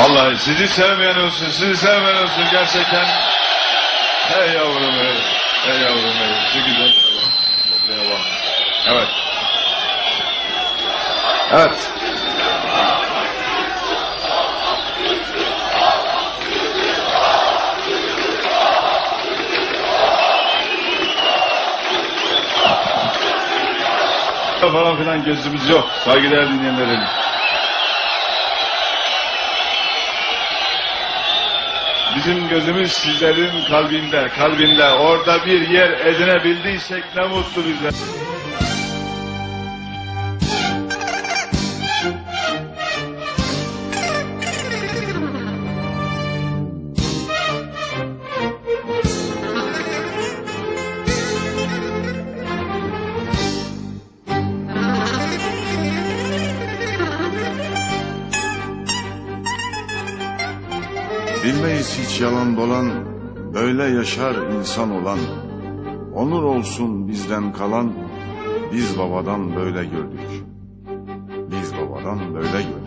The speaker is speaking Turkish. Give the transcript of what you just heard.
Vallahi sizi sevmeyen olsun, sizi sevmeyen olsun gerçekten. Hey yavrum hey. Hey yavrum hey. Şu güzel. Evet. Evet. falan filan gözümüz yok. Saygıdeğer dinleyenlerim. Bizim gözümüz sizlerin kalbinde, kalbinde. Orada bir yer edinebildiysek ne mutlu bize. Bilmeyiz hiç yalan dolan, böyle yaşar insan olan. Onur olsun bizden kalan, biz babadan böyle gördük. Biz babadan böyle gördük.